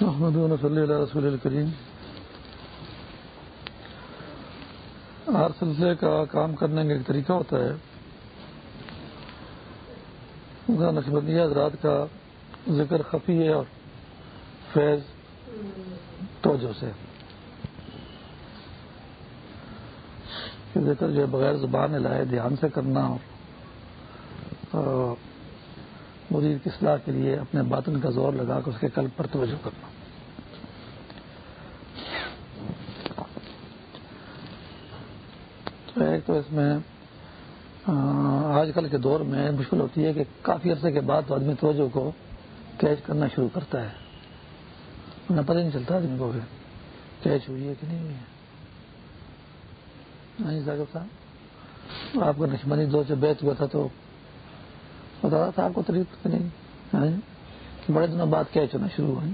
محمد صلی اللہ رسول الکریم۔ ہر سلسلے کا کام کرنے کا ایک طریقہ ہوتا ہے۔ نقشبندیہ حضرات کا ذکر خفی ہے اور فیض توجہ سے۔ ذکر جو ہے بغیر زبان لائے، دھیان سے کرنا اور مرید کی اصلاح کے لیے اپنے باطن کا زور لگا کر اس کے قلب پر توجہ کرنا۔ تو ایک تو اس میں آج کل کے دور میں مشکل ہوتی ہے کہ کافی عرصے کے بعد تو آدمی توجہ کو کیچ کرنا شروع کرتا ہے۔ انہیں پتہ نہیں چلتا آدمی کو کیچ ہوئی ہے کہ نہیں ہوئی ہے۔ ہاں جی، صاحب، آپ کا نشمانی دو سے بیچ ہوا تھا تو بتا رہا تھا آپ کو تریف نہیں بڑے دنوں بعد کیچ ہونا شروع ہوئی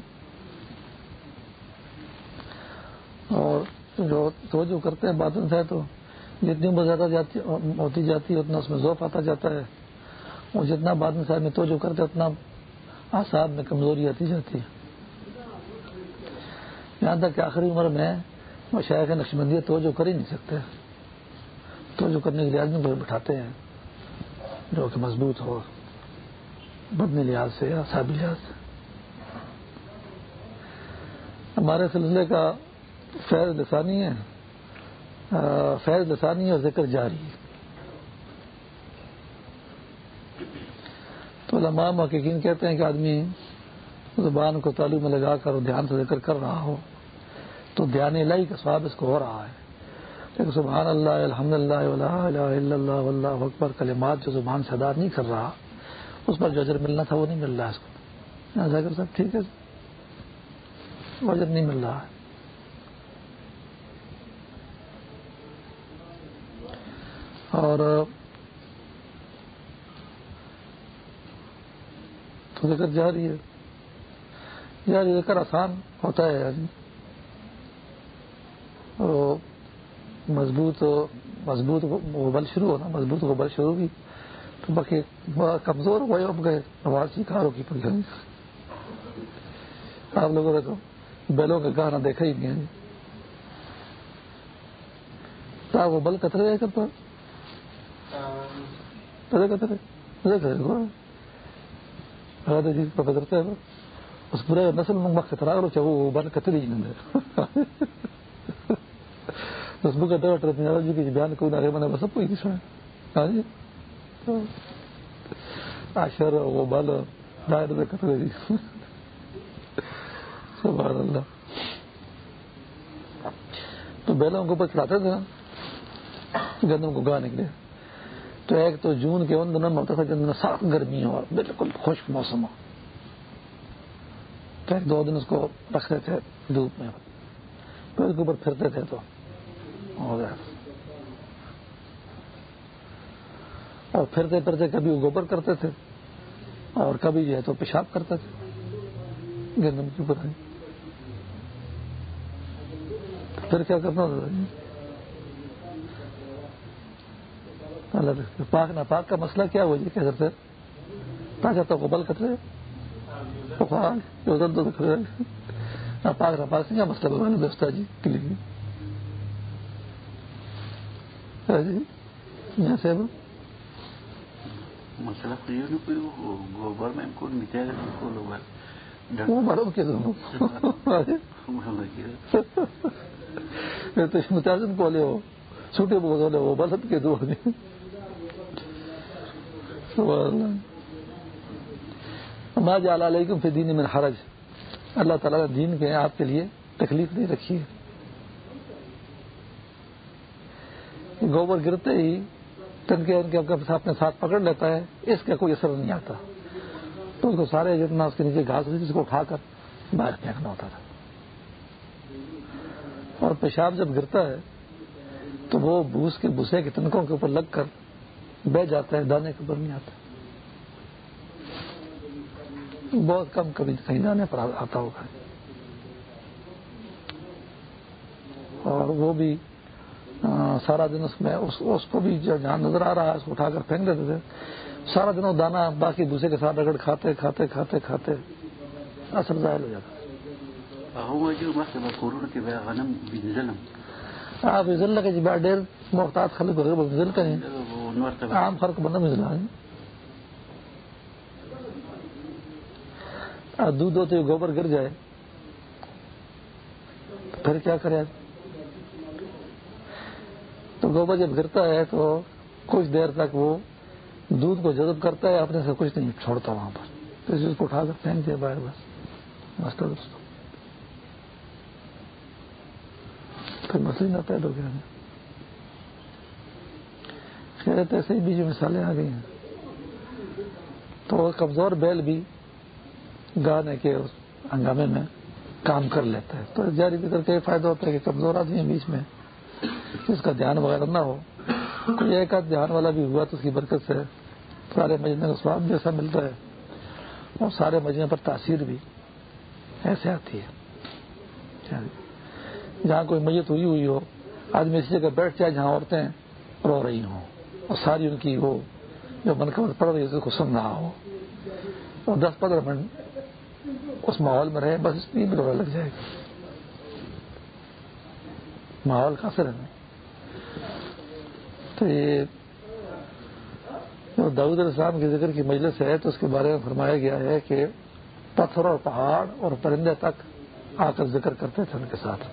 اور جو توجہ کرتے ہیں بادن سے تو جتنی عمر زیادہ جاتی ہوتی جاتی ہے، اتنا اس میں ذوف آتا جاتا ہے۔ اور جتنا بادن صاحب میں توجہ کرتے اتنا آساب میں کمزوری آتی جاتی ہے۔ یہاں تک کہ آخری عمر میں وہ شاید نقشبندی توجہ کر ہی نہیں سکتے۔ توجہ کرنے کے لیے آدمی کو بٹھاتے ہیں۔ جو کہ مضبوط ہو بدنی لحاظ سے یا سابی لحاظ سے۔ ہمارے سلسلے کا فیض لسانی ہے۔ فیض لسانی اور ذکر جاری۔ تو علماء محققین کہتے ہیں کہ آدمی زبان کو تعلق میں لگا کر دھیان سے ذکر کر رہا ہو، تو دھیان الہی کا سواب اس کو ہو رہا ہے۔ لیکن سبحان اللہ، الحمد اللہ اللہ اکبر، کلمات جو زبان سے ادا نہیں کر رہا، اس پر جو اجر ملنا تھا وہ نہیں مل رہا اس کو۔ ذکر صاحب ٹھیک ہے؟ اجر نہیں مل رہا۔ ہے اور تو ذکر جاری ہے۔ جاری ذکر آسان ہوتا ہے۔ یعنی مضبوط مضبوط بل شروع ہونا، مضبوط کو بل شروع کی تو باقی کمزور ہوئے اب گئے آواز کی، کاروں کی پڑ آپ لوگوں نے تو بیلوں کا گانا دیکھا ہی نہیں وہ بل کترے کرتا جی اس پورے نسل میں خطرہ کرو چاہے وہ بن کتری ہی نہیں بیان بنا بس کوئی کس ہاں جی؟ آشر وہ بل جی سبحان اللہ۔ تو بیلوں کو اوپر چڑھاتے تھے گندم کو گانے کے لیے۔ تو ایک تو جون کے ان دنوں میں ہوتا تھا جن سخت گرمی ہو اور بالکل خشک موسم ہو۔ تو ایک دو دن اس کو رکھتے تھے دھوپ میں۔ پھر اس کے اوپر پھرتے تھے تو۔ اور پھرتے پھرتے کبھی وہ گوبر کرتے تھے، اور کبھی جو ہے تو پیشاب کرتے تھے۔ گندم کے اوپر پھر کیا کرنا ہوتا تھا پاک نہ پاک کا مسئلہ کیا ہوا جی کہ حضرت تاکہ تو قبل کترے پاک نہ پاک سے کیا مسئلہ؟ بگانا دوستا جی کے لیے۔ جی یہاں سے مسئلہ گوبر میں کو متازن کو لے ہو چھوٹے بولے وہ بلد کے دو ما جعل علیکم فی دین من حرج اللہ تعالیٰ نے دین کے آپ کے لیے تکلیف نہیں رکھی ہے گوبر گرتے ہی تن کے ان کے اپنے ساتھ پکڑ لیتا ہے، اس کا کوئی اثر نہیں آتا۔ تو اس کو سارے جتنا اس کے نیچے گھاس ہوتی اس کو اٹھا کر باہر پھینکنا ہوتا تھا۔ اور پیشاب جب گرتا ہے، تو وہ بھوس کے بھوسے کے تنکوں کے اوپر لگ کر بہ جاتا ہے، دانے کے اوپر نہیں آتا۔ بہت کم کبھی کہیں دانے پر آتا ہوگا۔ اور وہ بھی سارا دن اس میں اس کو بھی جہاں نظر آ رہا ہے اس کو اٹھا کر پھینک دیتے تھے۔ سارا دن وہ دانا باقی دوسرے کے ساتھ رگڑ کھاتے کھاتے کھاتے کھاتے اثر ظاہر ہو جاتا۔ آپ ضلع کے جبا ڈیر محتاط خلق کریں۔ نور ته به عام فرق بندہ مزلا دودھ ہوتے گوبر گر جائے۔ پھر کیا کرے؟ تو گوبر جب گرتا ہے تو کچھ دیر تک وہ دودھ کو جذب کرتا ہے، اپنے سے کچھ نہیں چھوڑتا وہاں پر۔ تو اس کو اٹھا کر پھینک دیا باہر بس۔ مسئلہ دوستوں پھر مسئلہ نہ پیدا ہو گیا خیر ایسے ہی بھی جو مثالیں آ گئی ہیں۔ تو کمزور بیل بھی گانے کے اس ہنگامے میں کام کر لیتا ہے۔ تو جاری ذکر کا یہ فائدہ ہوتا ہے کہ کمزور آدمی ہیں بیچ میں۔ اس کا دھیان وغیرہ نہ ہو، کوئی ایک آدھ دھیان والا بھی ہوا تو اس کی برکت سے سارے مجمے کا سواب جیسا ملتا ہے اور سارے مجمے پر تاثیر بھی ایسے آتی ہے۔ جہاں کوئی میت ہوئی ہوئی ہو، آدمی اسی جگہ بیٹھ جائے جہاں عورتیں رو رہی ہوں اور ساری ان کی وہ جو منقبت پڑ رہی ہے، اس کو سن رہا ہو۔ اور دس پندرہ منٹ اس ماحول میں رہے، بس اس میں لگ جائے۔ گا ماحول کا سے ہے۔ تو یہ جو داود السلام کے ذکر کی مجلس ہے، تو اس کے بارے میں فرمایا گیا ہے کہ پتھر اور پہاڑ اور پرندے تک آ کر ذکر کرتے تھے ان کے ساتھ۔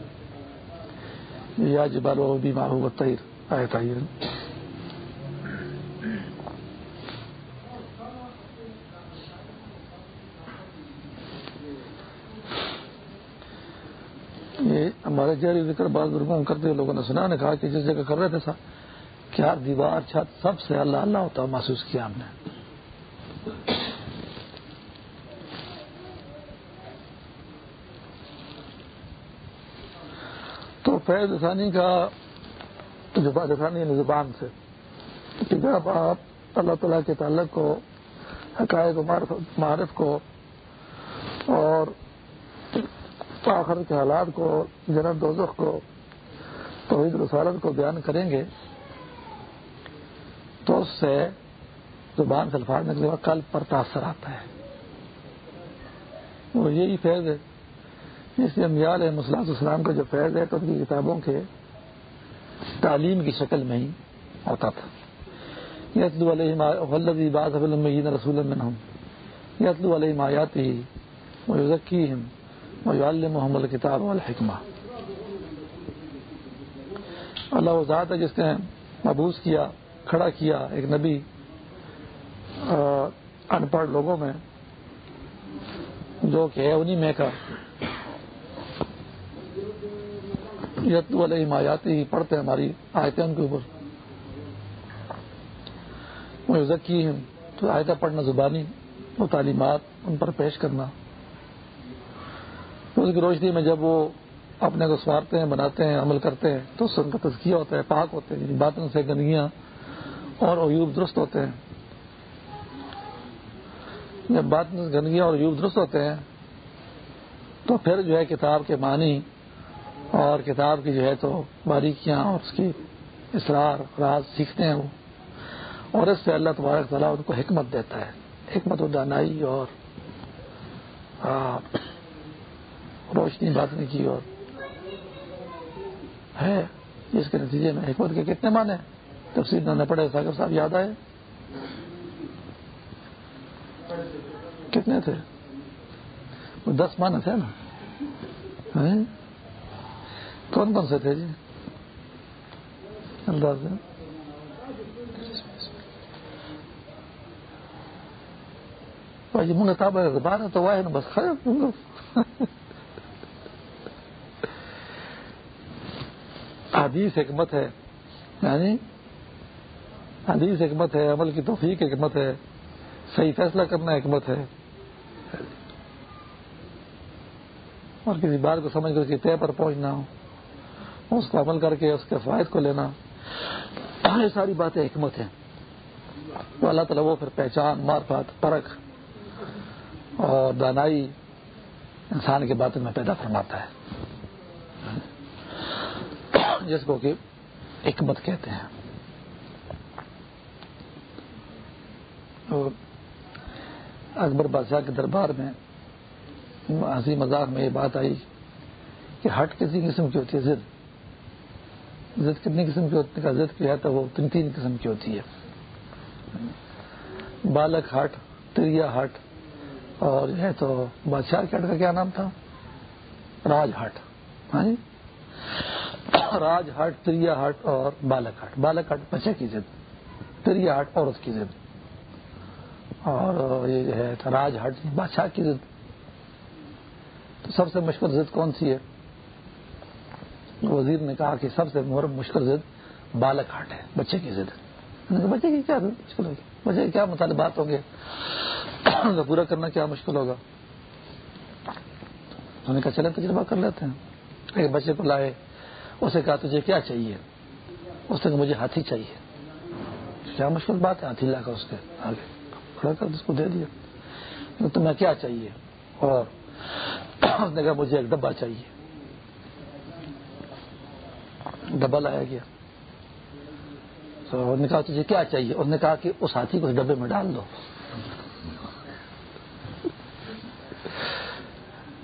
یا جبال و بھی ماہو تیر آئے تیر یہ ہمارے جاری ذکر بعض بزرگوں کرتے ہوئے لوگوں نے سنا، نے کہا کہ جس جگہ کر رہے تھے سا، کیا دیوار، چھت سب سے اللہ اللہ ہوتا محسوس کیا ہم نے؟ تو فیض ثانی کا ثانی یعنی زبان سے، کہ جب آپ اللہ تعالیٰ کے تعلق کو، حقائق و معرف کو اور آخر کے حالات کو، جنت دوزخ کو، توحید رسالت کو بیان کریں گے، تو اس سے زبان سے الفاظ نکلے گا کل پر تاثر آتا ہے۔ وہ یہی فیض ہے اس لیے امیال ہے مسلاط اسلام کا جو فیض ہے، تو ان کی کتابوں کے تعلیم کی شکل میں ہی ہوتا تھا۔ یتلو علیہ باز رسول یتلو علیہ مایاتی وہ ذکی محمد کتاب الحکمہ اللہ ذات ہے جس نے محبوس کیا، کھڑا کیا ایک نبی ان پڑھ لوگوں میں، جو کہ ہے انہیں میں کا۔ یتو علیہ مایاتی ہی پڑھتے ہیں ہماری آیتیں ان کے اوپر۔ وہ ذکی ہیں تو آیتیں پڑھنا زبانی، وہ تعلیمات ان پر پیش کرنا۔ اس کی روشنی میں جب وہ اپنے کو سوارتے ہیں، بناتے ہیں، عمل کرتے ہیں، تو اس سے ان کا تزکیہ ہوتا ہے، پاک ہوتے ہیں یعنی باتوں سے گندگیاں اور عیوب درست ہوتے ہیں۔ جب بات گندگیاں اور عیوب درست ہوتے ہیں، تو پھر جو ہے کتاب کے معنی اور کتاب کی جو ہے تو باریکیاں اور اس کی اسرار راز سیکھتے ہیں وہ۔ اور اس سے اللہ تبارک تعالیٰ ان کو حکمت دیتا ہے، حکمت و دانائی اور ہاں۔ روشنی باتنے کی اور ہے۔ جس کے نتیجے میں حکمت کے کتنے مانے تفصیل نہ پڑے ساگر صاحب، یاد آئے؟ کتنے تھے؟ وہ دس مانے تھے نا؟ کون کون سے تھے جی؟ انداز جی منگا تاب زبان ہے تو وہ بس خیر۔ حدیث حکمت ہے یعنی حدیث حکمت ہے، عمل کی توفیق حکمت ہے، صحیح فیصلہ کرنا حکمت ہے۔ اور کسی بات کو سمجھ کر کے طے پر پہنچنا ہو اس کو عمل کر کے، اس کے فوائد کو لینا یہ ساری باتیں حکمت ہیں۔ تو اللہ تعالیٰ وہ پھر پہچان مارفت پرکھ اور دانائی انسان کے باتوں میں پیدا فرماتا ہے۔ جس کو کہ حکمت کہتے ہیں۔ اکبر بادشاہ کے دربار میں ہنسی مذاق میں یہ بات آئی کہ ہٹ کسی قسم کی ہوتی ہے ضد۔ ضد کتنی قسم کی ہوتی ہے؟ ضد کی ہے تو وہ تین تین قسم کی ہوتی ہے۔ بالک ہٹ، تریا ہٹ، اور جو ہے تو بادشاہ کے ہٹ کا کیا نام تھا؟ راج ہٹ۔ ہاں جی؟ راج ہٹ، تریا ہٹ اور بالک ہٹ۔ بالک ہٹ بچے کی ضد۔ تریا ہٹ عورت کی ضد۔ اور یہ جو ہے راج ہٹ بادشاہ کی ضد۔ تو سب سے مشکل ضد کون سی ہے؟ وزیر نے کہا کہ سب سے مشکل ضد بالک ہٹ ہے، بچے کی ضد۔ بچے کی کیا مشکل ہوگی؟ بچے کے کیا مطالبات ہوں گے؟ پورا کرنا کیا مشکل ہوگا؟ انہوں نے کہا چلے تجربہ کر لیتے ہیں۔ ایک بچے کو لائے۔ اسے کہا تجھے کیا چاہیے؟ اس نے کہا مجھے ہاتھی چاہیے۔ کیا مشکل بات ہے، ہاتھی لا کر اس کے آگے کھڑا کر اس کو دے دیا۔ تمہیں کیا چاہیے؟ اور اس نے کہا مجھے ایک ڈبا چاہیے۔ ڈبا لایا گیا۔ تو نے کہا تجھے کیا چاہیے؟ اس نے کہا کہ اس ہاتھی کو اس ڈبے میں ڈال دو۔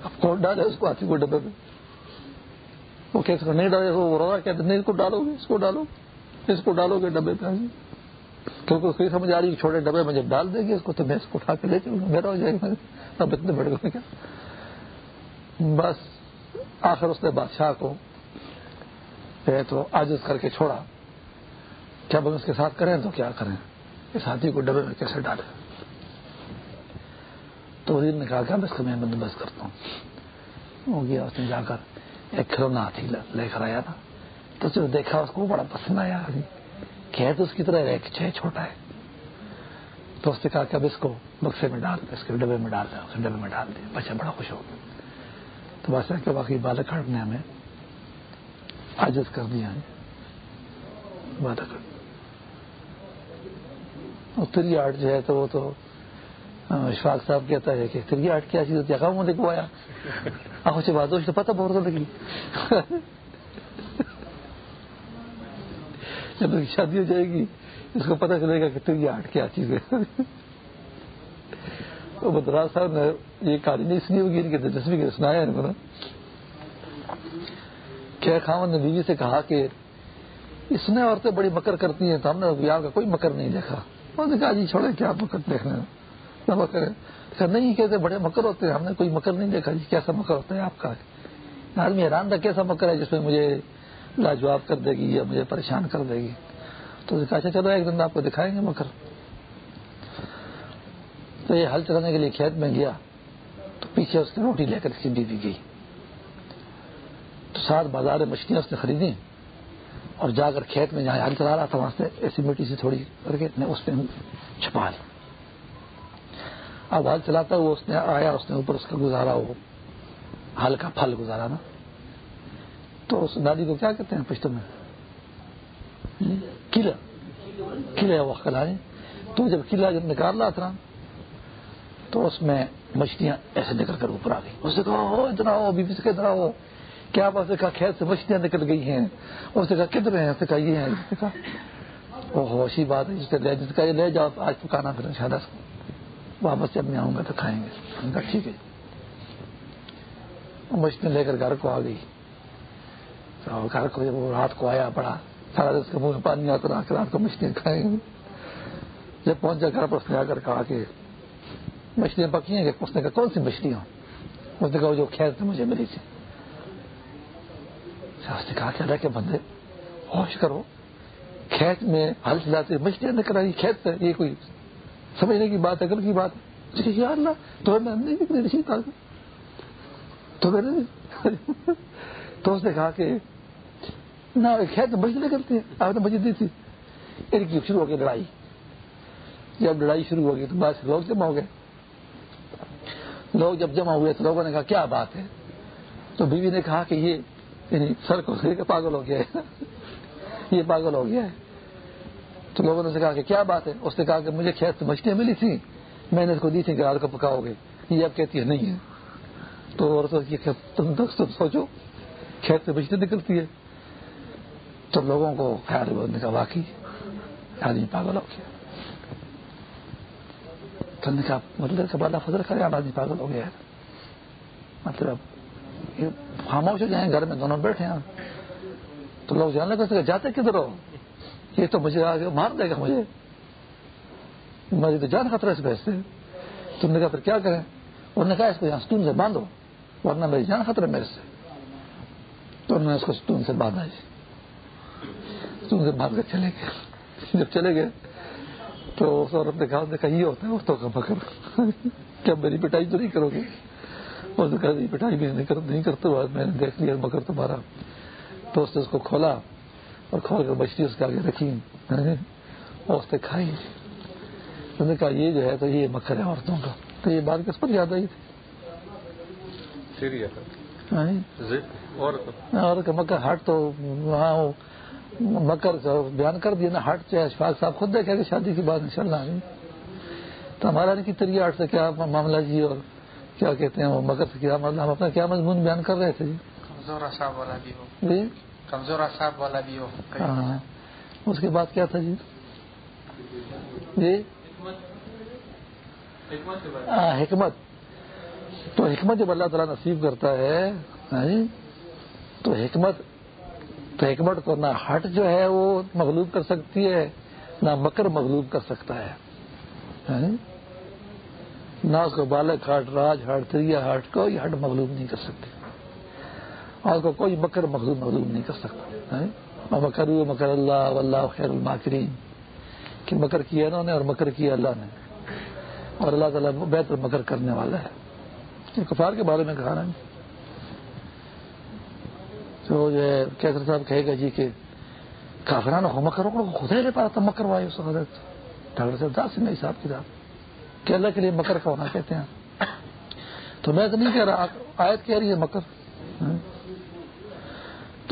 اب کون ڈالے اس کو ہاتھی کو ڈبے میں؟ وہ کیسے نہیں ڈالے وہ رو رہا کہتے نہیں، اس کو ڈالو گے، اس کو ڈالو اس کو ڈالو گے ڈبے پہ۔ کیونکہ اس کو سمجھ آ رہی ہے چھوٹے ڈبے میں جب ڈال دیں گے اس کو تو میں اس کو اٹھا کے لے چلوں گا، میرا ہو جائے گا۔ اب اتنے بڑے گئے کیا؟ بس آخر اس نے بادشاہ کو تو آج کر کے چھوڑا۔ کیا بس اس کے ساتھ کریں تو کیا کریں؟ اس ہاتھی کو ڈبے میں کیسے ڈالیں؟ تو وزیر نے کہا کہ میں اس کا میں بندوبست کرتا ہوں؟ ہو گیا، اس نے جا کر ایک کھلونا ہاتھی لے کر آیا تھا۔ تو جو دیکھا، اس کو بڑا پسند آیا۔ کہ تو اس کی طرح ایک چھ چھوٹا ہے۔ تو اس نے کہا کہ اب اس کو بکسے میں ڈال دیں اس کے ڈبے میں ڈال دیں اس ڈبے میں ڈال دیں بچہ بڑا خوش ہو گیا۔ تو بس کہ باقی بالکٹ نے ہمیں۔ آجز کر دیا ہے۔ بالکٹ اور تری آرٹ جو ہے تو وہ تو ہاں، اشفاق صاحب کہتا ہے کہ تری آرٹ کیا چیز ہوتی ہے؟ کہاں دیکھو آیا آنکھوں سے بات تو پتہ بہت لگی جب شادی ہو جائے گی، اس کو پتہ چلے گا کہ تری آرٹ کیا چیز ہے۔ تو بدراج صاحب نے یہ کہانی نہیں سنی ہوگی ان کی دلچسپی کے سنایا ان کو کیا خامن نے بیوی سے کہا کہ اس نے عورتیں بڑی مکر کرتی ہیں، تو ہم نے آپ کا کوئی مکر نہیں دیکھا۔ انہوں نے کہا جی چھوڑے کیا مکر دیکھنے نہ مکر ہے نہیں کہتے بڑے مکر ہوتے ہیں۔ ہم نے کوئی مکر نہیں دیکھا جی کیسا مکر ہوتا ہے آپ کا؟ آدمی حیران تھا کیسا مکر ہے، جس میں مجھے لاجواب کر دے گی یا مجھے پریشان کر دے گی۔ تو کہا اچھا چلو، ایک دن آپ کو دکھائیں گے مکر۔ تو یہ ہل چلانے کے لیے کھیت میں گیا۔ تو پیچھے اس کی روٹی لے کر اس کی بیوی گئی۔ تو ساتھ بازار مچھلیاں اس نے خریدی اور جا کر کھیت میں جہاں ہل چلا رہا تھا، وہاں سے ایسی مٹی سے تھوڑی کر کے اس میں چھپا لی۔ اب ہل چلاتا ہوا اس نے آیا، اس نے اوپر اس کا گزارا، وہ ہل کا پھل گزارا نا۔ تو اس دادی کو کیا کہتے ہیں پشتوں میں؟ قلعہ قلعہ وہ کلا تو جب قلعہ جب نکال رہا تھا، تو اس میں مچھلیاں ایسے نکل کر اوپر آ گئی۔ اس نے کہا، ہو، اتنا ہو بی بی سے کتنا ہو۔ کیا بات کہا کھیت سے مچھلیاں نکل گئی ہیں۔ اس نے کہا کتنے ہیں؟ اس نے کہا، یہ ہیں۔ اس نے کہا او ہوشی بات ہے۔ جس نے جس کا یہ لے جاؤ، آج پکانا پھر شادہ واپس جب میں آؤں گا تو کھائیں گے۔ کہا ٹھیک ہے۔ مچھلیاں لے کر گھر کو آ گئی۔ تو گھر کو جب رات کو آیا پڑا سارا دن اس کے منہ میں پانی آ کر رات کو مچھلیاں کھائیں گے۔ جب پہنچا گھر پر، اس نے آ کر کہا کہ مچھلیاں پکی ہیں اس نے کہا کون سی مچھلیاں اس نے کہا جو کھیت سے مجھے ملی تھی۔ اس نے کہا کہ اللہ کے بندے، ہوش کرو۔ کھیت میں ہل چلاتے مچھلیاں نکل آئی، کھیت سے۔ یہ کوئی سمجھنے کی بات ہے کی بات یا اللہ، تو میں نہیں نکلی رشی تھا تو میں نے تو اس نے کہا کہ نہ کھیت میں مچھلی نکلتی ہے آپ نے مجھے دی تھی۔ ان کی شروع ہو گئی لڑائی۔ جب لڑائی شروع ہو گئی تو بس لوگ جمع ہو گئے۔ لوگ جب جمع ہوئے تو لوگوں نے کہا، کیا بات ہے؟ تو بیوی نے کہا کہ یہ یعنی سر کو پاگل ہو گیا ہے۔ یہ پاگل ہو گیا ہے۔ تو لوگوں نے کہا کہ کیا بات ہے؟ اس نے کہا کہ مجھے کھیت سے مچھلیاں ملی تھی میں نے اس کو دی تھی کہ رات کو پکاؤ گے۔ یہ اب کہتی ہے نہیں ہے۔ تو تم تم سوچو کھیت سے مچھلی نکلتی ہے۔ تو لوگوں کو خیال نے کہا واقعی آدمی پاگل ہو گیا۔ تو نے کہا مطلب کا بالا فضل کرے آدمی پاگل ہو گیا ہے۔ مطلب خاموش ہو جائیں، گھر میں دونوں بیٹھے ہیں۔ تو لوگ جاننے لگے جاتے کدھر ہو؟ یہ تو مجھے آگے مار دے گا مجھے۔ مجھے تو جان خطرہ اس بحث سے۔ تم نے کہا پھر کیا کریں؟ انہوں نے کہا اس کو یہاں ستون سے باندھو، ورنہ میری جان خطرہ میرے سے۔ تو انہوں نے اس کو ستون سے باندھا جی۔ ستون سے باندھ کر چلے گئے۔ جب چلے گئے تو اس عورت نے کہا دیکھا یہ ہوتا ہے عورتوں کا مکر۔ کیا میری پٹائی تو نہیں کرو گے۔ اس نے کہا پٹائی بھی نہیں کرتے، بعد میں نے دیکھ لیا مکر تمہارا۔ تو اس نے اس کو کھولا۔ اور کھول کر بچتی اس کے آگے رکھی اور اس نے کھائی۔ انہوں نے کہا یہ جو ہے تو یہ مکر ہے عورتوں کا۔ تو یہ بات کس پر یاد آئی تھی؟ اور مکر ہٹ تو وہاں مکر بیان کر دیا نا ہٹ چاہے اشفاق صاحب خود دیکھے کہ شادی کی بات انشاء اللہ تو ہمارا کی طریقہ ہٹ سے کیا معاملہ جی اور کیا کہتے ہیں وہ مکر سے کیا مطلب ہم اپنا کیا مضمون بیان کر رہے تھے جی؟ کمزور اصاب والا بھی ہو ہاں، ہاں۔ اس کے بعد کیا تھا جی؟ جی؟ ہاں حکمت۔ تو حکمت جب اللہ تعالیٰ نصیب کرتا ہے ہاں جی؟ تو حکمت تو حکمت کو نہ ہٹ جو ہے وہ مغلوب کر سکتی ہے، نہ مکر مغلوب کر سکتا ہے جی؟ نہ اس کو بالک ہٹ راج ہٹ تریا ہٹ کو یہ ہٹ مغلوب نہیں کر سکتی۔ اور کو کوئی مکر مغلوب مغلوب نہیں کر سکتا مکر مکر اللہ اللہ خیر الماکرین۔ کہ مکر کیا انہوں نے اور مکر کیا اللہ نے۔ اور اللہ تعالیٰ بہتر مکر کرنے والا ہے۔ کفار کے بارے میں کہا نا۔ تو جو ہے کیسر صاحب کہے گا جی کہ کافران ہو مکر خدا ہی لے پا تھا، مکر وائے اس حضرت۔ ڈاکٹر صاحب داس نہیں، صاحب کی کہ اللہ کے لیے مکر کا ہونا کہتے ہیں۔ تو میں تو نہیں کہہ رہا، آیت کہہ رہی ہے مکر۔ ہاں؟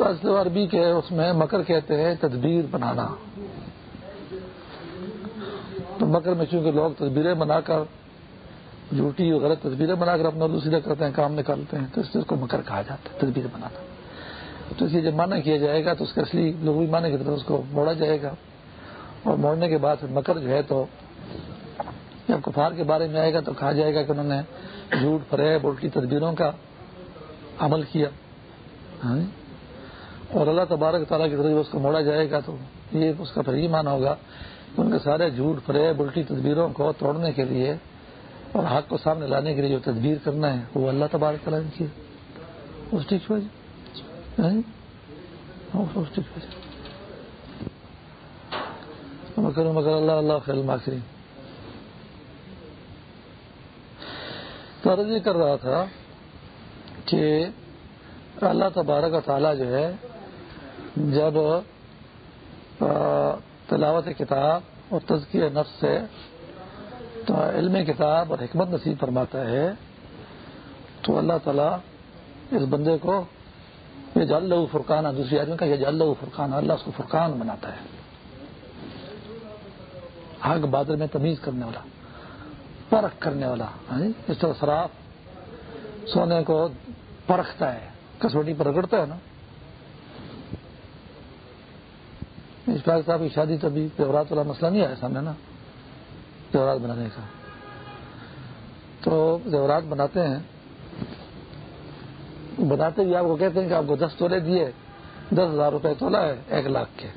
تو اصل عربی کے اس میں مکر کہتے ہیں تدبیر بنانا۔ تو مکر میں چونکہ لوگ تصویریں بنا کر جھوٹی اور غلط تصویریں بنا کر اپنا دوسرے کرتے ہیں، کام نکالتے ہیں، تو اس کو مکر کہا جاتا ہے تصویر بنانا۔ تو اس لیے جب مانا کیا جائے گا تو اس کا اصلی لوگ مانے کی طرف اس کو موڑا جائے گا۔ اور موڑنے کے بعد مکر جو ہے تو جب کفار کے بارے میں آئے گا تو کہا جائے گا کہ انہوں نے جھوٹ، فریب، الٹی تصویروں کا عمل کیا۔ ہاں جی؟ اور اللہ تبارک تعالیٰ کی طرف اس کو موڑا جائے گا تو یہ اس کا پھر یہ مانا ہوگا ان کے سارے جھوٹ فریب، الٹی تدبیروں کو توڑنے کے لیے اور حق کو سامنے لانے کے لیے جو تدبیر کرنا ہے، وہ اللہ تبارک تعالیٰ نے کی۔ اس ٹھیک جی؟ جی۔ مکر مکر اللہ اللہ خیل ماکری تو یہ کر رہا تھا کہ اللہ تبارک تعالیٰ جو ہے جب تلاوت کتاب اور تزکیہ نفس سے، تو علم کتاب اور حکمت نصیب فرماتا ہے، تو اللہ تعالیٰ اس بندے کو، یہ جال لہو فرقان دوسری آدمی کا یہ جال لہو فرقان اللہ اس کو فرقان بناتا ہے۔ حق بادل میں تمیز کرنے والا، پرکھ کرنے والا یعنی اس طرح شراف سونے کو پرکھتا ہے، کسوٹی پر رگڑتا ہے نا۔ اشفاق صاحب کی شادی تو ابھی پیورات والا مسئلہ نہیں آیا سامنے نا؟ زیورات بنانے کا۔ تو زیورات بناتے ہیں۔ بناتے ہوئے آپ کو کہتے ہیں کہ آپ کو دس تولے دیے، دس ہزار روپے تولا ہے، ایک لاکھ کے۔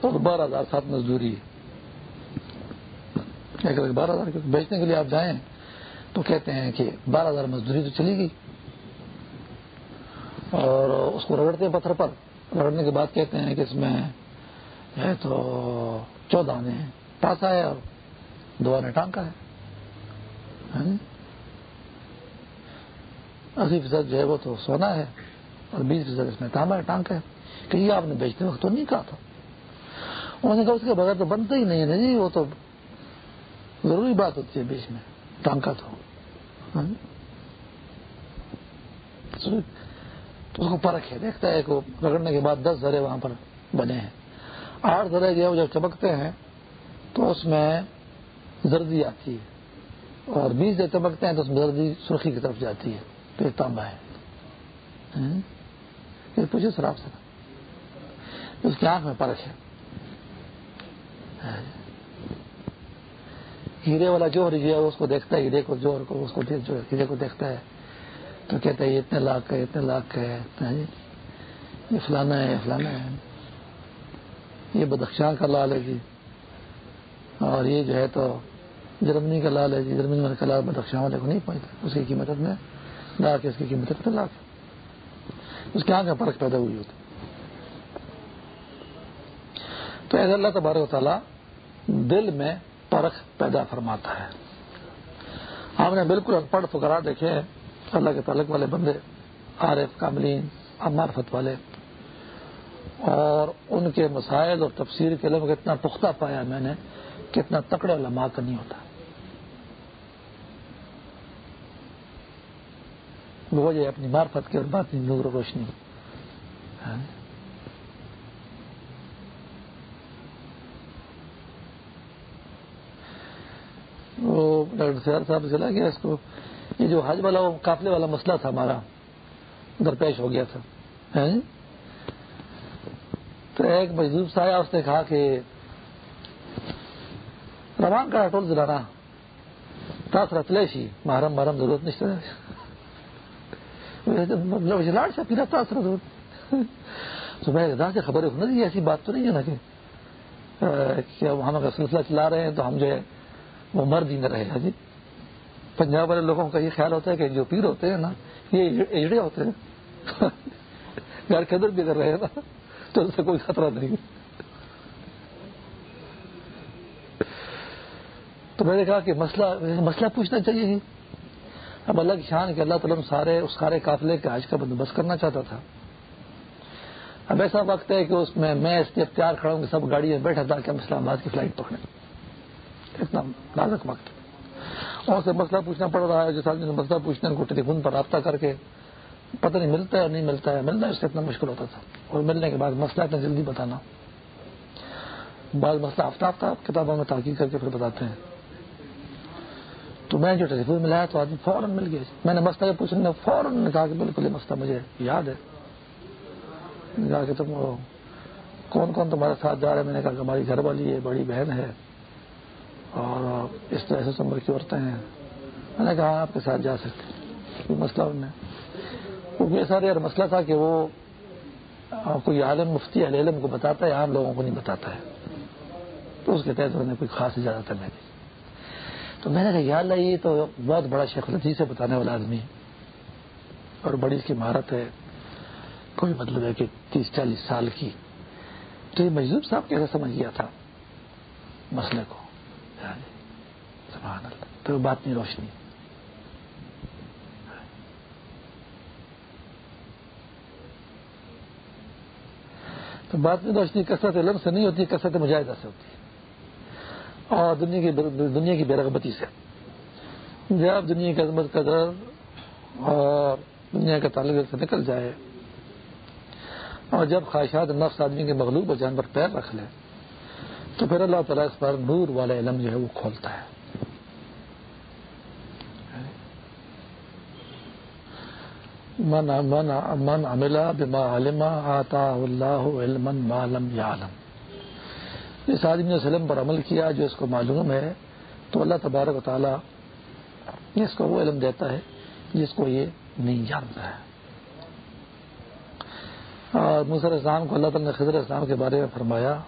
اور بارہ ہزار سات مزدوری۔ ایک لاکھ بارہ ہزار بیچنے کے لیے آپ جائیں تو کہتے ہیں کہ بارہ ہزار مزدوری تو چلی گئی۔ اور اس کو رگڑتے ہیں پتھر پر۔ لڑنے کے بعد کہتے ہیں کہ اس میں ہے تو چودہ نے پاسا ہے اور دو نے ٹانکا ہے۔ ہاں جی؟ اسی فیصد جو ہے وہ تو سونا ہے اور بیس فیصد اس میں تانبا ہے، ٹانکا ہے۔ کہ یہ آپ نے بیچتے وقت تو نہیں کہا تھا۔ انہوں نے کہا اس کے بغیر تو بنتا ہی نہیں ہے جی وہ تو ضروری بات ہوتی ہے بیچ میں۔ ٹانکا تو۔ ہاں جی؟ تو اس کو پرکھ ہے۔ دیکھتا ہے کہ رگڑنے کے بعد دس زرے وہاں پر بنے ہیں۔ آٹھ زرے جو جب چمکتے ہیں تو اس میں زردی آتی ہے۔ اور بیس جب چمکتے ہیں تو اس میں زردی سرخی کی طرف جاتی ہے۔ تو یہ تانبا ہے۔ پوچھے شراب سے۔ اس کی آنکھ میں پرکھ ہے۔ ہاں۔ ہیرے والا جوہر جو ہے اس کو دیکھتا ہے، ہیرے کو جوہر کو، اس کو ہیرے کو دیکھتا ہے۔ تو کہتے ہیں یہ اتنے لاکھ کا ہے، اتنے لاکھ کا ہے اتنا جی۔ یہ فلانا ہے فلانا ہے۔ یہ بدخشاں کا لال ہے جی۔ اور یہ جو ہے تو جرمنی کا لال ہے جی۔ جرمنی والے کا لال بدخشاں والے کو نہیں پہنچتا اس کی قیمت میں لاکھ اس کی قیمت اتنے لاکھ اس کے آگے فرق پیدا ہوئی ہوتی۔ تو ایسا اللہ تبارک و تعالیٰ دل میں پرخ پیدا فرماتا ہے۔ ہم نے بالکل ان پڑھ فکرا دیکھے اللہ کے تعلق والے بندے، عارف کاملین معرفت والے۔ اور ان کے مسائل اور تفسیر کے علم اتنا پختہ پایا میں نے کہ اتنا تکڑے علماء کا نہیں ہوتا۔ وہ جو اپنی معرفت کی اور بات نور روشنی۔ ہاں۔ وہ ڈاکٹر سیار صاحب چلا گیا اس کو یہ جو حج والا قافلے والا مسئلہ تھا ہمارا درپیش ہو گیا تھا تو ایک مجدور صاحب اس نے کہا کہ روان کا ٹول دلانا تاث رتلے سی محرم محرم ضرورت نہیں مطلب لاڑ سے تو میں ادا سے خبر ہونا چاہیے، ایسی بات تو نہیں ہے نا کہ ہم اگر سلسلہ چلا رہے ہیں تو ہم جو ہے، وہ مرد ہی جی نہ رہے گا جی؟ پنجاب والے لوگوں کا یہ خیال ہوتا ہے کہ جو پیر ہوتے ہیں نا، یہ ایجڑے ہوتے ہیں۔ گھر کے اندر بھی اگر رہے نا، تو اس سے کوئی خطرہ نہیں۔ تو میں نے کہا کہ مسئلہ مسئلہ پوچھنا چاہیے اب اللہ کی شان کہ اللہ تعالیٰ سارے، اس سارے قافلے کے آج کا بندوبست کرنا چاہتا تھا۔ اب ایسا وقت ہے کہ اس میں میں اس لیے اختیار کھڑا ہوں کہ سب گاڑی میں بیٹھا تھا کہ ہم اسلام آباد کی فلائٹ پکڑیں۔ اتنا نازک وقت۔ اور سے مسئلہ پوچھنا پڑ رہا ہے جس آدمی نے مسئلہ پوچھنے کو ٹیلی فون پر رابطہ کر کے پتہ نہیں ملتا ہے نہیں ملتا ہے۔ ملنا اس سے اتنا مشکل ہوتا تھا۔ اور ملنے کے بعد مسئلہ اتنا جلدی بتانا۔ بعض مسئلہ ہفتہ ہفتہ کتابوں میں تحقیق کر کے پھر بتاتے ہیں۔ تو میں جو ٹیلی فون ملایا تو آدمی فوراً مل گیا۔ میں نے مسئلہ پوچھنے فوراً کہا کہ بالکل یہ مسئلہ مجھے یاد ہے۔ کہا کہ تم کون کون تمہارے ساتھ جا رہے ہیں؟ میں نے کہا کہ ہماری گھر والی ہے، بڑی بہن ہے۔ اور اس طرح سے عمر کی عورتیں ہیں۔ میں نے کہا آپ کے ساتھ جا سکتے کوئی مسئلہ انہیں ایسا یار مسئلہ تھا کہ وہ کوئی عالم مفتی علم کو بتاتا ہے، عام لوگوں کو نہیں بتاتا ہے۔ تو اس کے تحت انہوں نے کوئی خاص اجازت ہے میری تو میں نے کہا، یا اللہ، یہ تو بہت بڑا شیخ لطی سے بتانے والا آدمی اور بڑی اس کی مہارت ہے۔ کوئی مطلب ہے کہ تیس، چالیس سال کی۔ تو یہ مجذوب صاحب کیسے سمجھ گیا تھا مسئلے کو؟ سبحان اللہ۔ تو بات نہیں روشنی۔ تو بات نہیں روشنی، کثرت علم سے نہیں ہوتی، کثرت مجاہدہ سے ہوتی۔ ہے اور دنیا کی دنیا کی بے رغبتی سے۔ جب دنیا کی عظمت، قدر اور دنیا کا تعلق سے نکل جائے اور جب خواہشات نفس، آدمی کے مغلوب جانور پیر رکھ لے تو پھر اللہ تعالیٰ اس پر نور والا علم جو ہے وہ کھولتا ہے۔ من من من عملہ بما علم آتا اللہ علم ما لم یعلم۔ جس آدمی نے سلم پر عمل کیا جو اس کو معلوم ہے، تو اللہ تبارک و تعالیٰ اس کو وہ علم دیتا ہے جس کو یہ نہیں جانتا ہے۔ اور مصر اسلام کو اللہ تعالیٰ نے خضر اسلام کے بارے میں فرمایا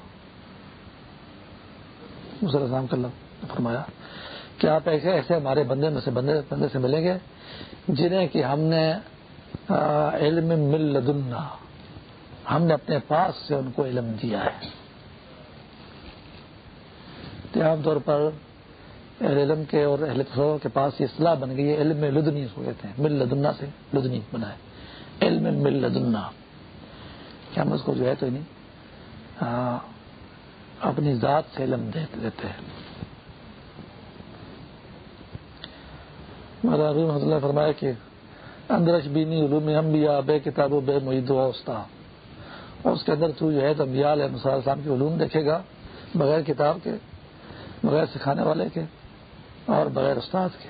السلام کا فرمایا کہ آپ ایسے ایسے ہمارے بندے میں سے بندے بندے سے ملیں گے جنہیں کہ ہم نے علم مل لدنا ہم نے اپنے پاس سے ان کو علم دیا ہے۔ عام طور پر اہل علم کے اور اہل کے پاس یہ اصلاح بن گئی ہے، علم لدنی اس کو کہتے ہیں مل لدنا سے لدنی بنا ہے۔ علم مل لدنا کیا ہم اس کو جو ہے تو نہیں؟ اپنی ذات سے علم دیتے ہیں۔ اللہ فرمایا کہ اندرش بینی علوم انبیاء، بے کتاب و بے معید وسطا اور اس کے اندر تو جو ہے تو علیہ مسال کے علوم دیکھے گا، بغیر کتاب کے، بغیر سکھانے والے کے اور بغیر استاد کے۔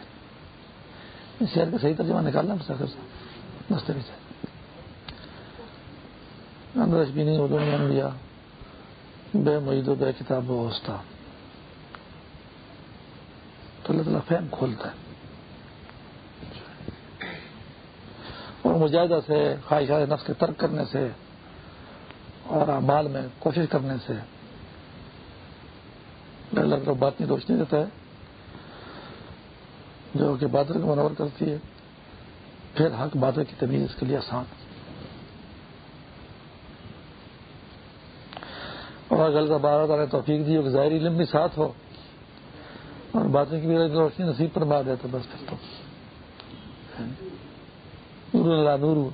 اس شہر کا صحیح ترجمہ نکالنا مسافر سے اندرش بینی علوم انبیاء۔ بے معید و بے کتاب و وسطا تو اللہ تعالیٰ فہم کھولتا ہے۔ مجاہدہ سے خواہشات نفس کے ترک کرنے سے اور اعمال میں کوشش کرنے سے۔ اللہ کا بات نہیں روشنی دیتا ہے۔ جو کہ بادل کو منور کرتی ہے، پھر حق بادل کی تمیز اس کے لیے آسان۔ اور اگر بارہ تعالیٰ توفیق دی کہ ظاہری علم بھی ساتھ ہو۔ اور باتیں کی بھی روشنی نصیب پر مار دیتا بس پھر تو۔ نور اللہ، نور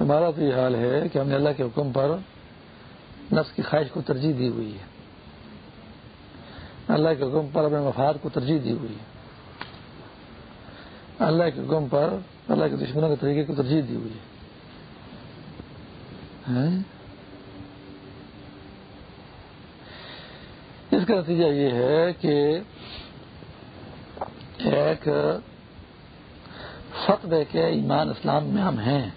ہمارا تو یہ حال ہے کہ ہم نے اللہ کے حکم پر نفس کی خواہش کو ترجیح دی ہوئی ہے۔ اللہ کے حکم پر اپنے مفاد کو ترجیح دی ہوئی ہے۔ اللہ کے حکم پر اللہ کے دشمنوں کے طریقے کو ترجیح دی ہوئی ہے۔ ہاں؟ اس کا نتیجہ یہ ہے کہ ایک فتوے کے ایمان اسلام میں ہم ہیں۔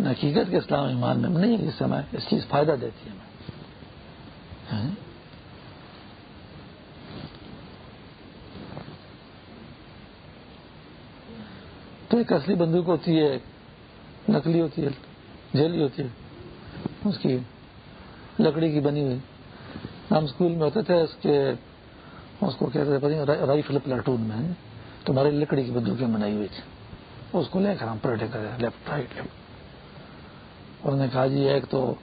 حقیقت کے اسلام ایمان میں ہم نہیں اس سمے اس چیز فائدہ دیتی ہے۔ ہاں؟ تو ایک اصلی بندوق ہوتی ہے نکلی ہوتی ہے جیلی ہوتی ہے، اس کی لکڑی کی بنی ہوئی۔ ہم اسکول میں ہوتے تھے، اس کے، اس کو کہتے تھے رائفل پلاٹون میں، تمہاری لکڑی کی بندوقیں بنائی ہوئی تھی۔ اس کو لے کر ہم پریڈے کرے لیفٹ، رائٹ، لیفٹ۔ انہوں نے کہا جی ایک تو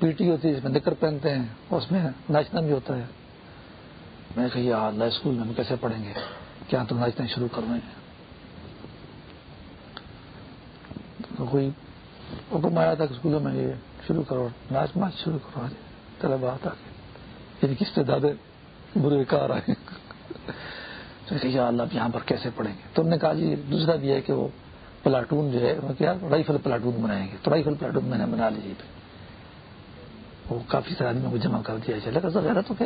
پی ٹی ہوتی ہے جس میں نکر پہنتے ہیں، اس میں ناچنا بھی ہوتا ہے۔ میں کہا اللہ، اسکول میں ہم کیسے پڑھیں گے؟ کیا تو ناچنا شروع کر رہے ہیں تو کوئی حکم آیا تھا کہ اسکولوں میں یہ شروع کرو ناچ ماچ شروع کرو، آج طلبا آتا یعنی کس پہ دادے برے کار آئے۔ یا اللہ یہاں پر کیسے پڑھیں گے؟ تم نے کہا جی دوسرا بھی ہے کہ وہ پلاٹون جو ہے کیا؟ رائفل پلاٹون بنائیں گے۔ تو رائفل پلاٹون میں نے بنا لیجیے وہ کافی سارے آدمیوں کو جمع کر دیا چلے گا سر تو کہ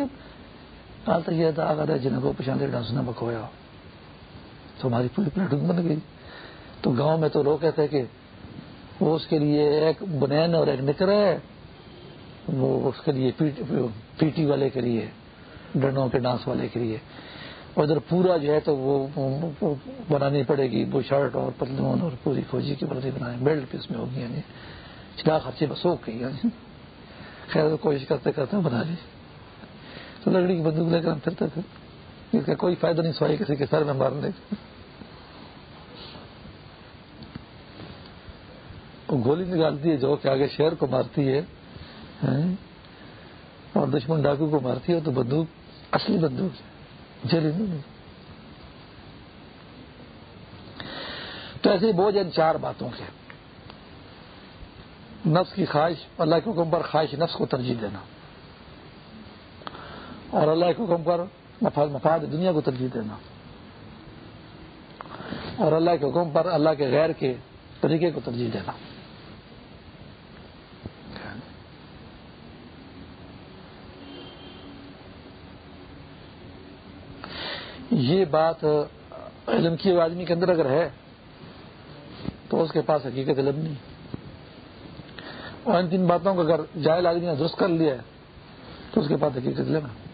حال تک یہ تھا، اگر جن کو پچھانے ڈانس نے بکویا تو ہماری پوری پلاٹون بن گئی۔ تو گاؤں میں تو لوگ کہتے ہیں کہ وہ اس کے لیے ایک بنین اور ایک نکر ہے، وہ اس کے لیے پی ٹی والے کے لیے ڈنوں کے ڈانس والے کے لیے۔ اور ادھر پورا جو ہے تو وہ بنانی پڑے گی، وہ شرٹ اور پتلون اور پوری فوجی کی وردی بنائے بیلٹ بھی اس میں ہوگی یعنی چلا خرچے بس ہو گئی یعنی۔ خیر، کوشش کرتے کرتے بنا لی۔ تو لکڑی کی بندوق لے کر ہم پھرتے تھے اس کا کوئی فائدہ نہیں سوائی کسی کے سر میں مارنے۔ وہ گولی نکالتی ہے، جو کہ آگے شہر کو مارتی ہے اور دشمن ڈاکو کو مارتی ہے تو بندوق، اصلی بندوق ہے نہیں۔ تو ایسے بوجھ ان چار باتوں کے۔ نفس کی خواہش، اللہ کے حکم پر خواہش نفس کو ترجیح دینا۔ اور اللہ کے حکم پر مفاد مفاد دنیا کو ترجیح دینا۔ اور اللہ کے حکم پر اللہ کے غیر کے طریقے کو ترجیح دینا۔ یہ بات علم کی آدمی کے اندر اگر ہے، تو اس کے پاس حقیقت علم نہیں۔ اور ان تین باتوں کو اگر جائل آدمی نے درست کر لیا ہے، تو اس کے پاس حقیقت علم ہے۔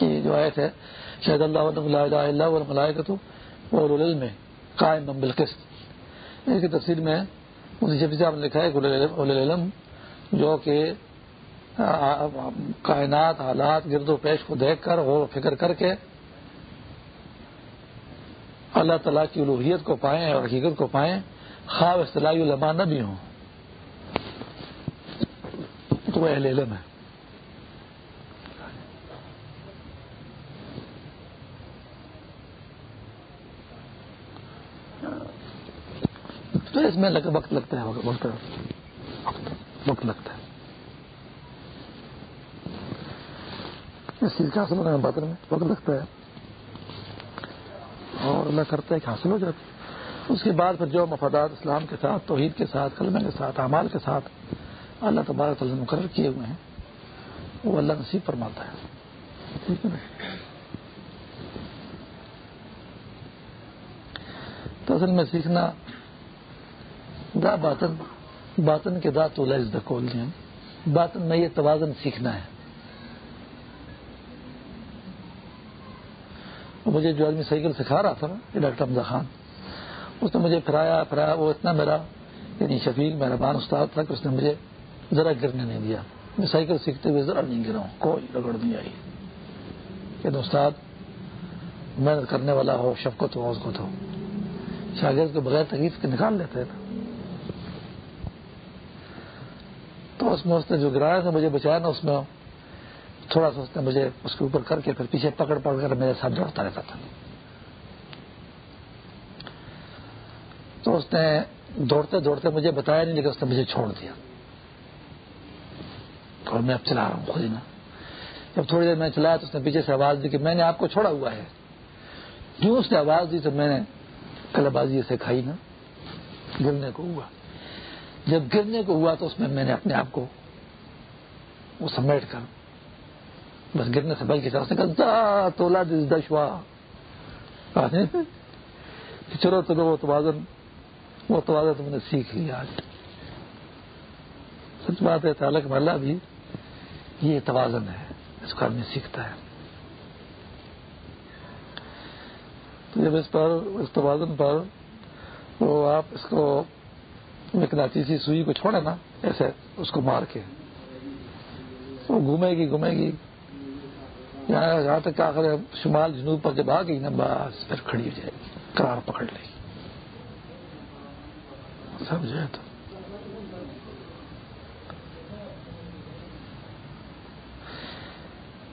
یہ جو آیت ہے، شاید اللہ اللہ ملائے کا تو علم قائم بالقسط۔ اس کی تفصیل میں شفیع صاحب نے لکھا ہے علم جو کہ کائنات، حالات، گرد و پیش کو دیکھ کر، غور و فکر کر کے اللہ تعالیٰ کی الوحیت کو پائیں اور حقیقت کو پائیں۔ خواب اصطلاحی علماء نہ بھی ہوں۔ تو وہ اہل علم ہے تو اس میں وقت لگتا ہے وقت لگتا ہے۔ اس چیز کا حاصل میں میں وقت لگتا ہے۔ اور اللہ کرتا ہے کہ حاصل ہو جاتی اس کے بعد پھر جو مفادات اسلام کے ساتھ، توحید کے ساتھ، کلمہ کے ساتھ، اعمال کے ساتھ اللہ تبارک تعالیٰ مقرر کیے ہوئے ہیں، وہ اللہ نصیب فرماتا ہے۔ ٹھیک ہے تو اصل میں سیکھنا، دا باطن باطن کے دا تو لز دکول یعنی باطن میں یہ توازن سیکھنا ہے۔ مجھے جو آدمی سائیکل سکھا رہا تھا نا، یہ ڈاکٹر حمزہ خان، اس نے مجھے پھرایا پھرایا وہ اتنا میرا یعنی شفیق میرا بان استاد تھا کہ اس نے مجھے ذرا گرنے نہیں دیا۔ میں سائیکل سیکھتے ہوئے ذرا نہیں گرا ہوں، کوئی رگڑ نہیں آئی۔ کہ استاد، محنت کرنے والا ہو، شفقت ہو اس کو تو شاگرد کو بغیر تکلیف کے نکال لیتے تھے تو اس میں اس نے جو گرایا تھا، مجھے بچایا نا اس میں تھوڑا سا اس نے مجھے اس کے اوپر کر کے پھر پیچھے پکڑ پکڑ کر میرے ساتھ دوڑتا رہتا تھا۔ تو اس نے دوڑتے دوڑتے مجھے بتایا نہیں، لیکن اس نے مجھے چھوڑ دیا۔ اور میں اب چلا رہا ہوں خود ہی نا۔ جب تھوڑی دیر میں چلایا تو اس نے پیچھے سے آواز دی کہ میں نے آپ کو چھوڑا ہوا ہے۔ جو اس نے آواز دی؟ تو میں نے کل بازی سے کھائی نا۔ گرنے کو ہوا۔ جب گرنے کو ہوا تو اس میں میں نے اپنے آپ کو وہ سمیٹ کر بس گرنے سے بل کی طرف سے کہا تولا دشوا چلو تو وہ توازن وہ توازن تم نے سیکھ لیا۔ آج سچ بات ہے، تعلق محلہ بھی یہ توازن ہے، اس کو آدمی سیکھتا ہے۔ تو جب اس پر، اس توازن پر وہ آپ اس کو ایک سی سوئی کو چھوڑے نا، ایسے اس کو مار کے، وہ گھومے گی گھومے گی۔ یہاں جہاں تک آخر شمال جنوب پر جب آ گئی نا، بس پھر کھڑی ہو جائے گی۔ کرار پکڑ لے گی سمجھے تو۔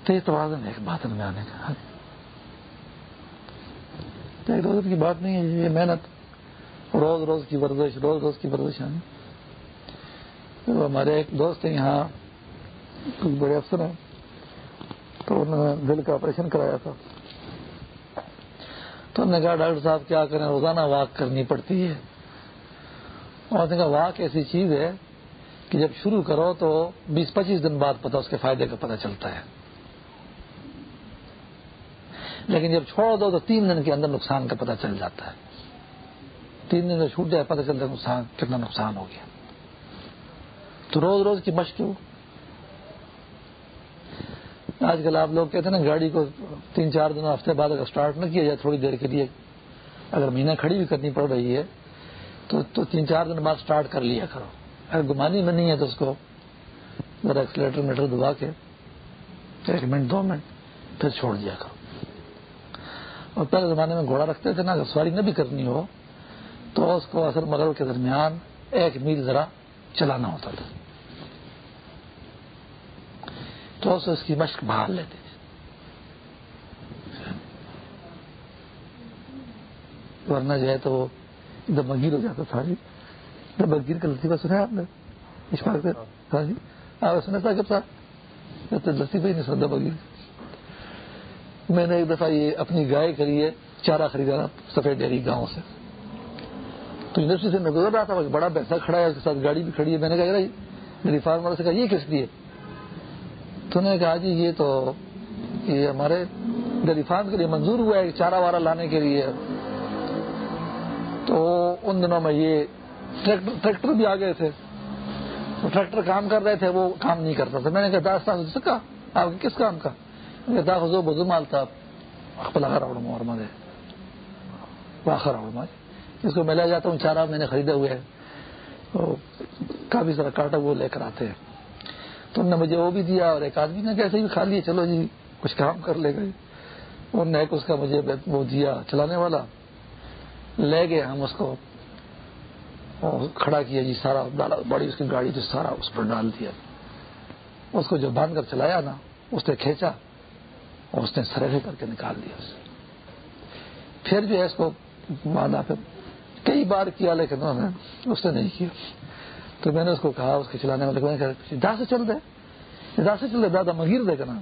تیز توازن ایک بات میں آنے کا ایک دو کی بات نہیں ہے، یہ محنت۔ روز روز کی ورزش، روز روز کی ورزش آنی۔ ہمارے ایک دوست ہیں یہاں، کچھ بڑے افسر ہیں۔ تو انہوں نے دل کا آپریشن کرایا تھا۔ تو انہوں نے کہا، ڈاکٹر صاحب، کیا کریں؟ روزانہ واک کرنی پڑتی ہے۔ اور نے کہا، واک ایسی چیز ہے کہ جب شروع کرو تو بیس پچیس دن بعد پتا اس کے فائدے کا پتہ چلتا ہے۔ لیکن جب چھوڑ دو تو تین دن کے اندر نقصان کا پتہ چل جاتا ہے۔ تین دن میں چھوٹ جائے پتہ چلتا ہے نقصان، کتنا نقصان ہو گیا۔ تو روز روز کی مشق آج کل آپ لوگ کہتے ہیں نا گاڑی کو تین چار دنوں ہفتے بعد اگر اسٹارٹ نہ کیا جائے تھوڑی دیر کے لیے، اگر مہینہ کھڑی بھی کرنی پڑ رہی ہے، تو تو تین چار دن بعد اسٹارٹ کر لیا کرو۔ اگر گمانی میں نہیں ہے تو اس کو ذرا ایکسلیٹر میٹر دبا کے ایک منٹ، دو منٹ پھر چھوڑ دیا کرو۔ اور پہلے زمانے میں گھوڑا رکھتے تھے نا، اگر سواری نہ بھی کرنی ہو تو اس کو اثر مغرب کے درمیان ایک میل ذرا چلانا ہوتا تھا۔ تو اس کی مشق بہار لیتے تھے۔ ورنہ جو ہے تو وہ دمگیر ہو جاتا تھا جی۔ دمگیر کا لطیفہ سنا آپ نے؟ ہاں جی۔ آپ سنا تھا کب صاحب؟ لطیفہ ہی نہیں سنا دمگیر میں نے ایک دفعہ یہ اپنی گائے کری ہے چارہ خریدا سفید ڈیری گاؤں سے۔ تو یونیورسٹی سے میں گزر رہا تھا، بڑا پیسہ کھڑا ہے، اس کے ساتھ گاڑی بھی کھڑی ہے۔ میں نے کہا میری فارمر سے کہا، یہ کس لیے؟ تو نے کہا جی یہ تو یہ ہمارے ڈیری کے لیے منظور ہوا ہے چارہ وارہ لانے کے لیے۔ تو ان دنوں میں یہ ٹریکٹر بھی آ گئے تھے۔ تو ٹریکٹر کام کر رہے تھے، وہ کام نہیں کرتا تھا۔ میں نے کہا داستان سکا آپ کس کام کا؟ دا خزو بزو مال تھا خپل هغه راوړم ورما واخر راوړم اس کو ملا جاتا ہوں، چارہ میں نے خریدے ہوئے ہیں۔ کافی سارا کاٹا وہ لے کر آتے ہیں۔ تو انہوں نے مجھے وہ بھی دیا اور ایک آدمی نے کیسے بھی کھا لیے چلو جی کچھ کام کر لے گئے جی۔ انہوں نے ایک اس کا مجھے وہ دیا، چلانے والا۔ لے گئے ہم اس کو۔ کھڑا کیا جی سارا بڑی اس کی گاڑی جو سارا اس پر ڈال دیا۔ اس کو جو باندھ کر چلایا نا، اس نے کھینچا اور اس نے سرے کر کے نکال دیا اسے۔ پھر جو ہے اس کو باندھا پھر کئی بار کیا، لیکن اس نے نہیں کیا۔ تو میں نے اس کو کہا، اس کے چلانے والے کو دا سے چل دے دا سے چل دے، دادا مغیر دے کنا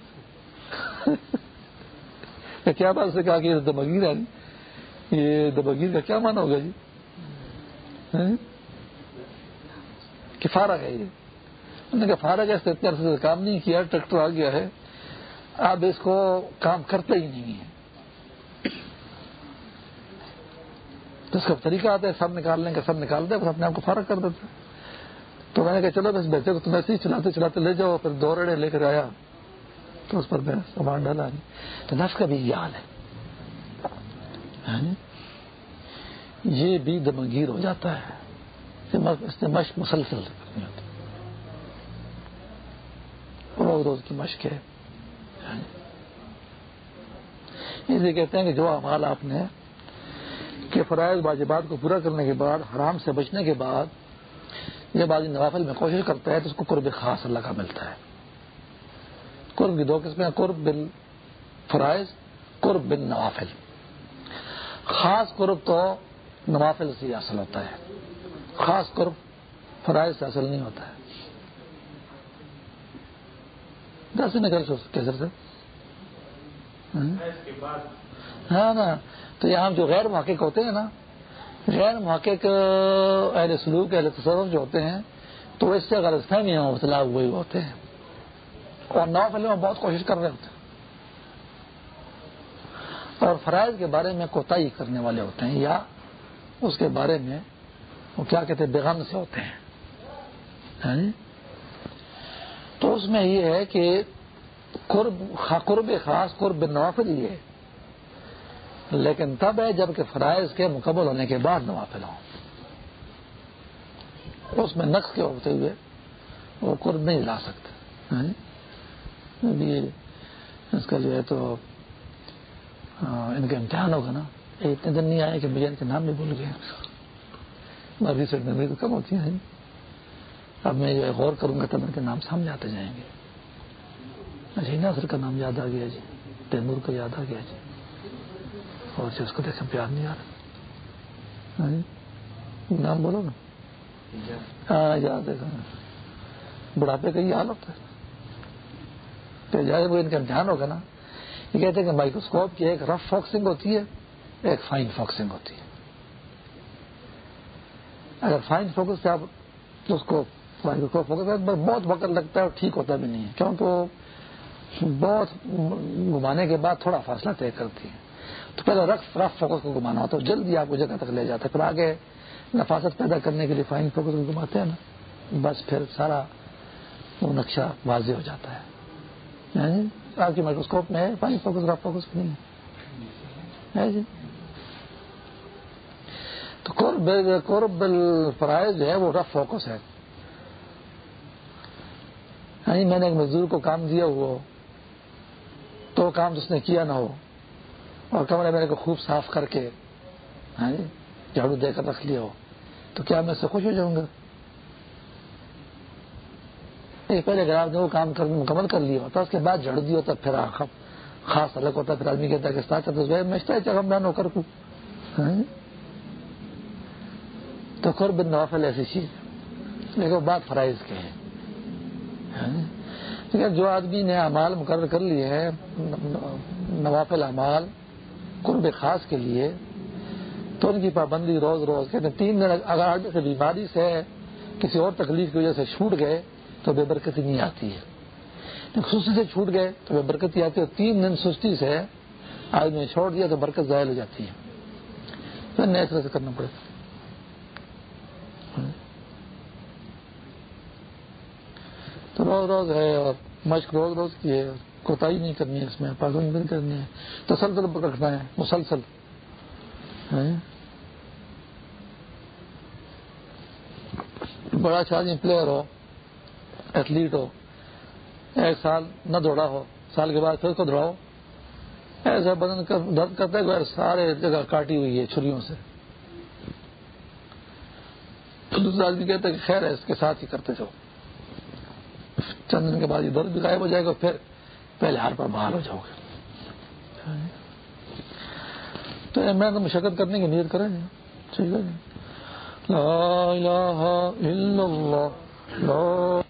کیا بات سے کہا کہ یہ دمگیر ہے جی؟ یہ دمگیر کا کیا مانا ہوگا جی؟ ہاں؟ کہ فارغ ہے یہ۔ انہوں نے کہا، فارغ ہے اتنے عرصے سے کام نہیں کیا، ٹریکٹر آ گیا ہے۔ اب اس کو کام کرتا ہی نہیں ہے۔ جس کا طریقہ آتا ہے، سب نکالنے کا، سب نکال دے، بس اپنے آپ کو فرق کر دیتے تو میں نے کہا، چلو بس بیچے کو تم ایسے ہی چلاتے چلاتے لے جاؤ، پھر دو رڑے لے کر آیا۔ تو اس پر میں سامان ڈالا نہیں تو نفس کا بھی یہ حال ہے ہاں جی؟ یہ بھی دمگیر ہو جاتا ہے۔ اس نے مشق مسلسل کرنی ہوتی روز روز کی مشق ہے۔ ہاں جی؟ اسے کہتے ہیں کہ جو اعمال آپ نے کہ فرائض، واجبات کو پورا کرنے کے بعد، حرام سے بچنے کے بعد جب آدمی نوافل میں کوشش کرتا ہے تو اس کو قرب خاص اللہ کا ملتا ہے۔ قرب کی دو قسمیں قرب بن فرائض قرب بن نوافل خاص قرب تو نوافل سے حاصل ہوتا ہے۔ خاص قرب فرائض سے حاصل نہیں ہوتا ہے۔ کیسے نکل کیسر سے؟ ہاں۔ نا تو یہاں جو غیر محقق ہوتے ہیں نا غیر محقق اہل سلوک، اہل تصور جو ہوتے ہیں، تو اس سے غلط فہمی مبتلا ہوئے ہوتے ہیں۔ اور نو فلم میں بہت کوشش کر رہے ہوتے ہیں۔ اور فرائض کے بارے میں کوتا کرنے والے ہوتے ہیں، یا اس کے بارے میں وہ کیا کہتے ہیں بیگم سے ہوتے ہیں۔ ہاں جی؟ تو اس میں یہ ہے کہ قرب قرب خاص، قرب نوافل یہ ہے۔ لیکن تب ہے جبکہ فرائض کے مکمل ہونے کے بعد نوافل ہوں۔ اس میں نقص کے ہوتے ہوئے وہ قرب نہیں لا سکتے۔ ہاں؟ اس کا جو ہے تو ان کا امتحان ہوگا نا اتنے دن نہیں آئے کہ مجھے ان کے نام بھی بھول گئے۔ میں تو کم ہوتی ہیں اب میں جو غور کروں گا تب ان کے نام سامنے آتے جائیں گے۔ اچھا ناصر کا نام یاد آ گیا جی تیمور کا یاد آ گیا جی۔ اور اس کو دیکھیں پیار نہیں آ رہا ہاں؟ نام بولو نا۔ ہاں یاد ہے۔ بڑھاپے کا یہ حال ہوتا ہے۔ وہ ان کا امتحان ہوگا نا یہ کہتے ہیں کہ مائکروسکوپ کی ایک رف فوکسنگ ہوتی ہے ایک فائن فوکسنگ ہوتی ہے۔ اگر فائن فوکس سے آپ اس کو مائکروسکوپ فوکس بہت وقت لگتا ہے اور ٹھیک ہوتا بھی نہیں ہے کیونکہ بہت گھمانے کے بعد تھوڑا فاصلہ طے کرتی ہے۔ تو پہلے رف رف فوکس کو گھمانا ہوتا ہے۔ جلدی آپ کو جگہ تک لے جاتا ہے پھر آگے نفاست پیدا کرنے کے لیے فائن فوکس کو گھماتے ہیں نا۔ بس پھر سارا وہ نقشہ واضح ہو جاتا ہے۔ یعنی آپ کی مائکروسکوپ میں ہے فائن فوکس رف فوکس نہیں ہے۔ جی؟ تو قرب فرائض جو ہے وہ رف فوکس ہے۔ یعنی میں نے ایک مزدور کو کام دیا ہوا تو کام جس نے کیا نہ ہو۔ اور کمرے میرے کو خوب صاف کر کے ہاں جی جھاڑو دے کر رکھ لیا ہو۔ تو کیا میں سے خوش ہو جاؤں گا؟ یہ پہلے اگر آپ نے وہ کام کر مکمل کر لیا ہوتا، اس کے بعد جھاڑو دیا ہوتا، پھر خاص الگ ہوتا، پھر آدمی کہتا ہے کہ ساتھ میں چکم دان ہو کر کو ہاں جی۔ تو خور بن نوافل ایسی چیز۔ لیکن بات فرائض کے ہے۔ ہاں جی۔ جو آدمی نے امال مقرر کر لیے ہیں، نوافل امال قرب خاص کے لیے تو ان کی پابندی روز روز کہتے ہیں، تین دن اگر سے بیماری سے کسی اور تکلیف کی وجہ سے چھوٹ گئے تو بے برکتی نہیں آتی ہے۔ سستی سے چھوٹ گئے تو بے برکتی آتی ہے تین دن سستی سے آدمی نے چھوڑ دیا تو برکت ظاہر ہو جاتی ہے۔ پھر نئے طرح سے کرنا پڑے گا۔ تو روز روز ہے اور مشق روز روز کی ہے۔ کوتا نہیں کرنی ہے اس میں پابندی نہیں کرنی ہے۔ تسلسل رکھنا ہے، مسلسل۔ بڑا اچھا آدمی پلیئر ہو ایتھلیٹ ہو۔ ایک سال نہ دوڑا ہو، سال کے بعد پھر کو دوڑاؤ۔ ایسا بدن درد کرتا ہے سارے جگہ کاٹی ہوئی ہے چھریوں سے۔ دوسرا آدمی کہتا ہے کہ خیر ہے، اس کے ساتھ ہی کرتے جاؤ۔ چند دن کے بعد یہ درد بھی غائب ہو جائے گا، پھر پہلے ہار پر بحال ہو جاؤ گے۔ تو میں تو مشقت کرنے کی نیت کریں ٹھیک ہے جی۔ لا الہ الا اللہ۔ لا